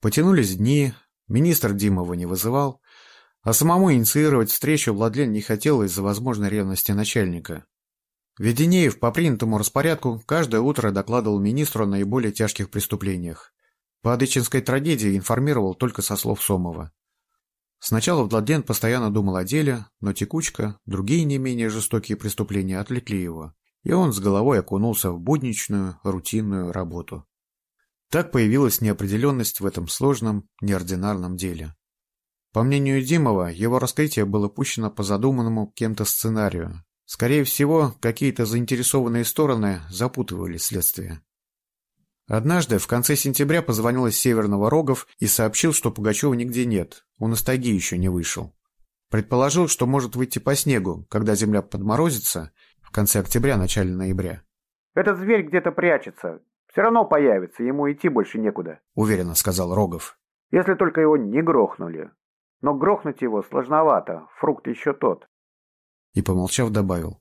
Потянулись дни, министр Димова не вызывал, а самому инициировать встречу Владлен не хотел из-за возможной ревности начальника. Веденеев по принятому распорядку каждое утро докладывал министру о наиболее тяжких преступлениях. По Адычинской трагедии информировал только со слов Сомова. Сначала Владлен постоянно думал о деле, но текучка, другие не менее жестокие преступления отвлекли его, и он с головой окунулся в будничную, рутинную работу. Так появилась неопределенность в этом сложном, неординарном деле. По мнению Димова, его раскрытие было пущено по задуманному кем-то сценарию. Скорее всего, какие-то заинтересованные стороны запутывали следствие. Однажды, в конце сентября, позвонил из Северного Рогов и сообщил, что Пугачева нигде нет, он из тайги еще не вышел. Предположил, что может выйти по снегу, когда земля подморозится, в конце октября, начале ноября. «Этот зверь где-то прячется. Все равно появится, ему идти больше некуда», — уверенно сказал Рогов. «Если только его не грохнули. Но грохнуть его сложновато, фрукт еще тот». И, помолчав, добавил.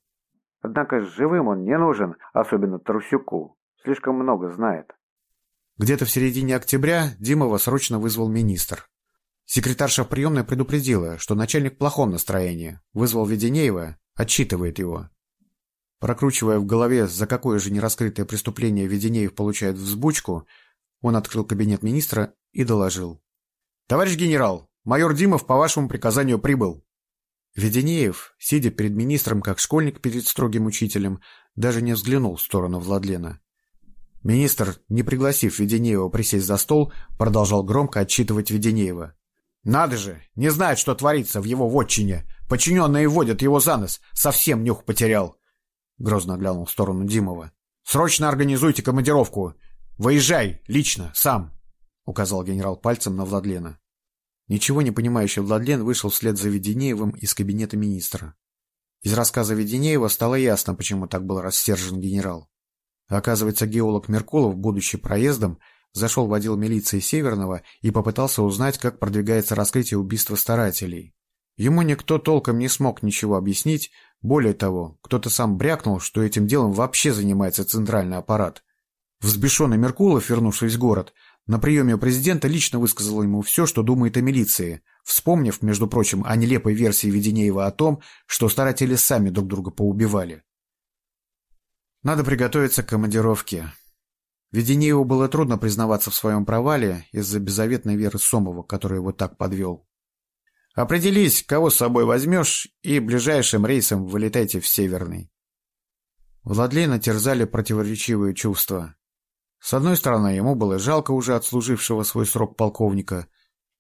«Однако живым он не нужен, особенно Трусюку. Слишком много знает». Где-то в середине октября Димова срочно вызвал министр. Секретарша в приемной предупредила, что начальник в плохом настроении, вызвал Веденеева, отчитывает его. Прокручивая в голове, за какое же нераскрытое преступление Веденеев получает взбучку, он открыл кабинет министра и доложил. «Товарищ генерал, майор Димов по вашему приказанию прибыл». Веденеев, сидя перед министром как школьник перед строгим учителем, даже не взглянул в сторону Владлена. Министр, не пригласив Веденеева присесть за стол, продолжал громко отчитывать Веденеева. «Надо же! Не знает, что творится в его вотчине! Подчиненные водят его за нос! Совсем нюх потерял! Грозно глянул в сторону Димова. «Срочно организуйте командировку! Выезжай, лично, сам!» Указал генерал пальцем на Владлена. Ничего не понимающий Владлен вышел вслед за Веденеевым из кабинета министра. Из рассказа Веденеева стало ясно, почему так был рассержен генерал. Оказывается, геолог Меркулов, будучи проездом, зашел в отдел милиции Северного и попытался узнать, как продвигается раскрытие убийства старателей. Ему никто толком не смог ничего объяснить, более того, кто-то сам брякнул, что этим делом вообще занимается центральный аппарат. Взбешенный Меркулов, вернувшись в город, на приеме у президента лично высказал ему все, что думает о милиции, вспомнив, между прочим, о нелепой версии Веденеева о том, что старатели сами друг друга поубивали. Надо приготовиться к командировке. Веденееву было трудно признаваться в своем провале из-за беззаветной веры Сомова, который его так подвел. Определись, кого с собой возьмешь, и ближайшим рейсом вылетайте в Северный. Владлена терзали противоречивые чувства. С одной стороны, ему было жалко уже отслужившего свой срок полковника,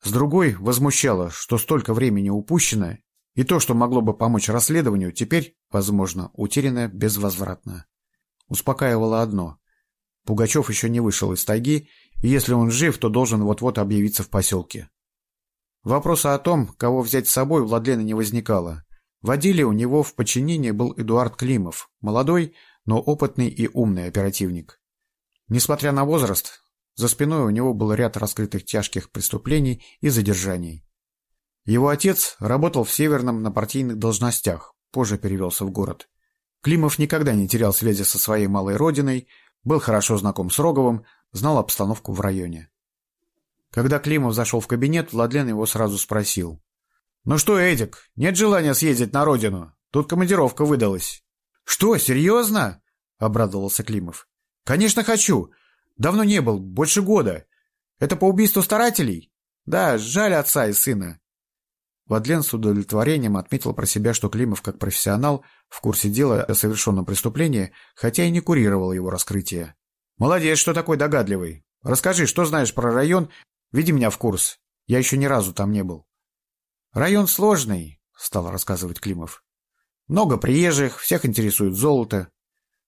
с другой возмущало, что столько времени упущено, и то, что могло бы помочь расследованию, теперь, возможно, утеряно безвозвратно. Успокаивало одно. Пугачев еще не вышел из тайги, и если он жив, то должен вот-вот объявиться в поселке. Вопроса о том, кого взять с собой, Владлена не возникало. В отделе у него в подчинении был Эдуард Климов, молодой, но опытный и умный оперативник. Несмотря на возраст, за спиной у него был ряд раскрытых тяжких преступлений и задержаний. Его отец работал в Северном на партийных должностях, позже перевелся в город. Климов никогда не терял связи со своей малой родиной, был хорошо знаком с Роговым, знал обстановку в районе. Когда Климов зашел в кабинет, Владлен его сразу спросил. «Ну что, Эдик, нет желания съездить на родину? Тут командировка выдалась». «Что, серьезно?» — обрадовался Климов. «Конечно хочу. Давно не был, больше года. Это по убийству старателей? Да, жаль отца и сына». Владлен с удовлетворением отметил про себя, что Климов, как профессионал, в курсе дела о совершенном преступлении, хотя и не курировал его раскрытие. «Молодец, что такой догадливый. Расскажи, что знаешь про район, Веди меня в курс. Я еще ни разу там не был. Район сложный, стал рассказывать Климов. Много приезжих, всех интересует золото.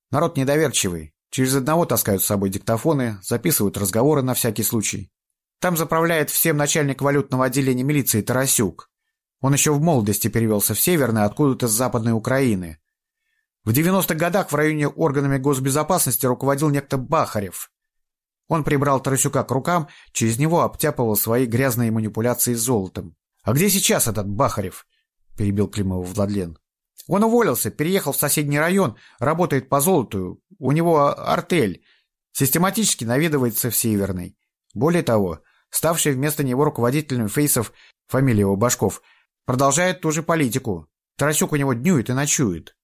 Народ недоверчивый. Через одного таскают с собой диктофоны, записывают разговоры на всякий случай. Там заправляет всем начальник валютного отделения милиции Тарасюк. Он еще в молодости перевелся в Северное откуда-то с Западной Украины. В 90-х годах в районе органами госбезопасности руководил некто Бахарев. Он прибрал Тарасюка к рукам, через него обтяпывал свои грязные манипуляции с золотом. «А где сейчас этот Бахарев?» — перебил Климова Владлен. «Он уволился, переехал в соседний район, работает по золоту, у него артель, систематически наведывается в Северный. Более того, ставший вместо него руководителем фейсов, фамилия его Башков, продолжает ту же политику. Тарасюк у него днюет и ночует.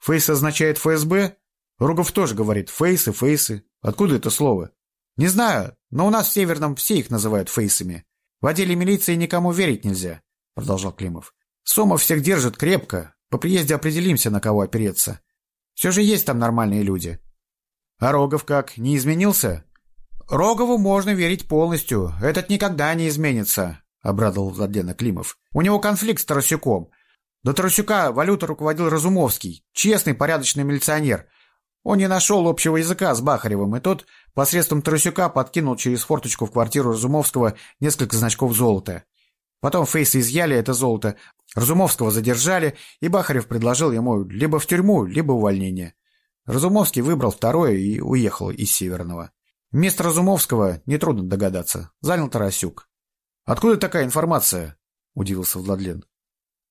Фейс означает ФСБ? Ругов тоже говорит фейсы, фейсы. Откуда это слово? Не знаю, но у нас в Северном все их называют фейсами. В отделе милиции никому верить нельзя, продолжал Климов. Сомов всех держит крепко. По приезде определимся, на кого опереться. Все же есть там нормальные люди. А Рогов как, не изменился? Рогову можно верить полностью. Этот никогда не изменится, обрадовал Владлена Климов. У него конфликт с Тарасюком. До Тарасюка валюта руководил Разумовский, честный, порядочный милиционер. Он не нашел общего языка с Бахаревым, и тот посредством Тарасюка подкинул через форточку в квартиру Разумовского несколько значков золота. Потом Фейсы изъяли это золото, Разумовского задержали, и Бахарев предложил ему либо в тюрьму, либо увольнение. Разумовский выбрал второе и уехал из Северного. Место Разумовского, нетрудно догадаться, занял Тарасюк. «Откуда такая информация?» – удивился Владлен.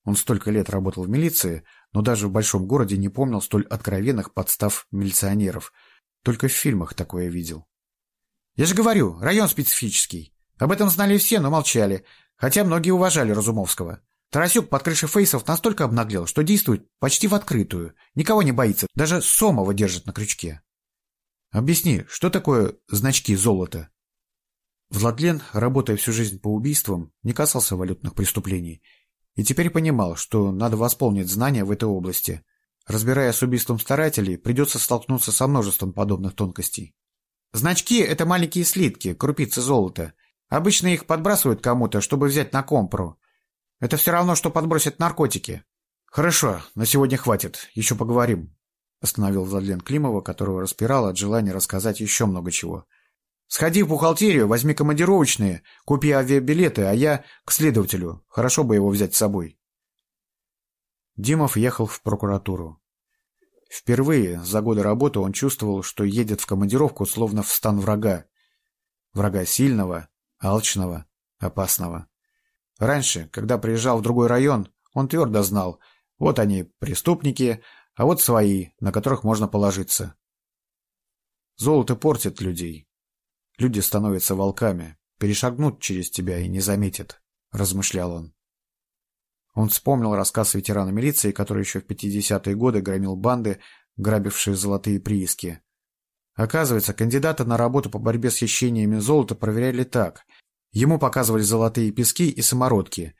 Он столько лет работал в милиции, но даже в большом городе не помнил столь откровенных подстав милиционеров. Только в фильмах такое видел. «Я же говорю, район специфический. Об этом знали все, но молчали, хотя многие уважали Разумовского. Тарасюк под крышей фейсов настолько обнаглел, что действует почти в открытую, никого не боится, даже Сомова держит на крючке. Объясни, что такое значки золота? Владлен, работая всю жизнь по убийствам, не касался валютных преступлений и теперь понимал, что надо восполнить знания в этой области. Разбирая с убийством старателей, придется столкнуться со множеством подобных тонкостей. Значки – это маленькие слитки, крупицы золота. Обычно их подбрасывают кому-то, чтобы взять на компру. Это все равно, что подбросить наркотики. Хорошо, на сегодня хватит, еще поговорим. Остановил Владлен Климова, которого распирало от желания рассказать еще много чего. Сходи в бухгалтерию, возьми командировочные, купи авиабилеты, а я к следователю. Хорошо бы его взять с собой. Димов ехал в прокуратуру. Впервые за годы работы он чувствовал, что едет в командировку словно в стан врага. Врага сильного, алчного, опасного. Раньше, когда приезжал в другой район, он твердо знал, вот они, преступники, а вот свои, на которых можно положиться. Золото портит людей. Люди становятся волками, перешагнут через тебя и не заметят, размышлял он. Он вспомнил рассказ ветерана милиции, который еще в 50-е годы громил банды, грабившие золотые прииски. Оказывается, кандидата на работу по борьбе с хищениями золота проверяли так. Ему показывали золотые пески и самородки.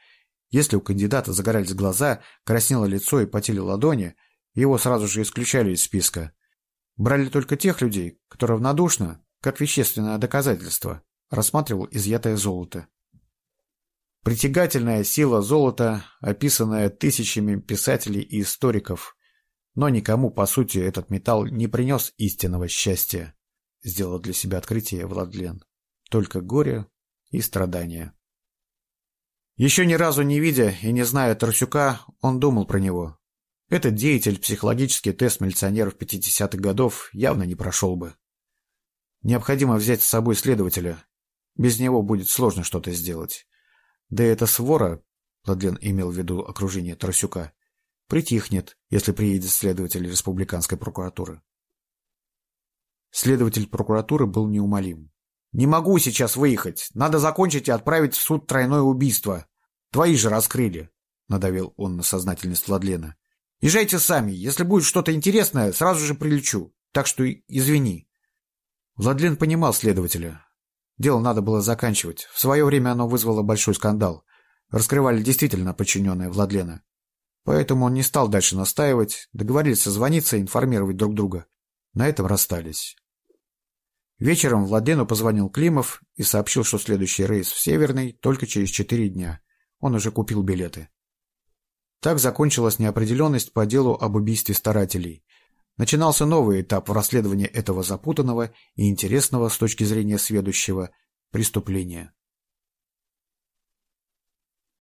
Если у кандидата загорались глаза, краснело лицо и потели ладони, его сразу же исключали из списка. Брали только тех людей, кто равнодушно, как вещественное доказательство, рассматривал изъятое золото. Притягательная сила золота, описанная тысячами писателей и историков, но никому, по сути, этот металл не принес истинного счастья, сделал для себя открытие Владлен. Только горе и страдания. Еще ни разу не видя и не зная Тарсюка, он думал про него. Этот деятель психологический тест милиционеров 50-х годов явно не прошел бы. Необходимо взять с собой следователя. Без него будет сложно что-то сделать. Да и эта свора, Владлен имел в виду окружение Тарасюка, притихнет, если приедет следователь республиканской прокуратуры. Следователь прокуратуры был неумолим. «Не могу сейчас выехать. Надо закончить и отправить в суд тройное убийство. Твои же раскрыли», — надавил он на сознательность Владлена. «Езжайте сами. Если будет что-то интересное, сразу же прилечу. Так что извини». Владлен понимал следователя. Дело надо было заканчивать. В свое время оно вызвало большой скандал. Раскрывали действительно подчиненные Владлена. Поэтому он не стал дальше настаивать, договорились созвониться и информировать друг друга. На этом расстались. Вечером Владену позвонил Климов и сообщил, что следующий рейс в Северный только через четыре дня. Он уже купил билеты. Так закончилась неопределенность по делу об убийстве старателей. Начинался новый этап в расследовании этого запутанного и интересного с точки зрения сведущего преступления.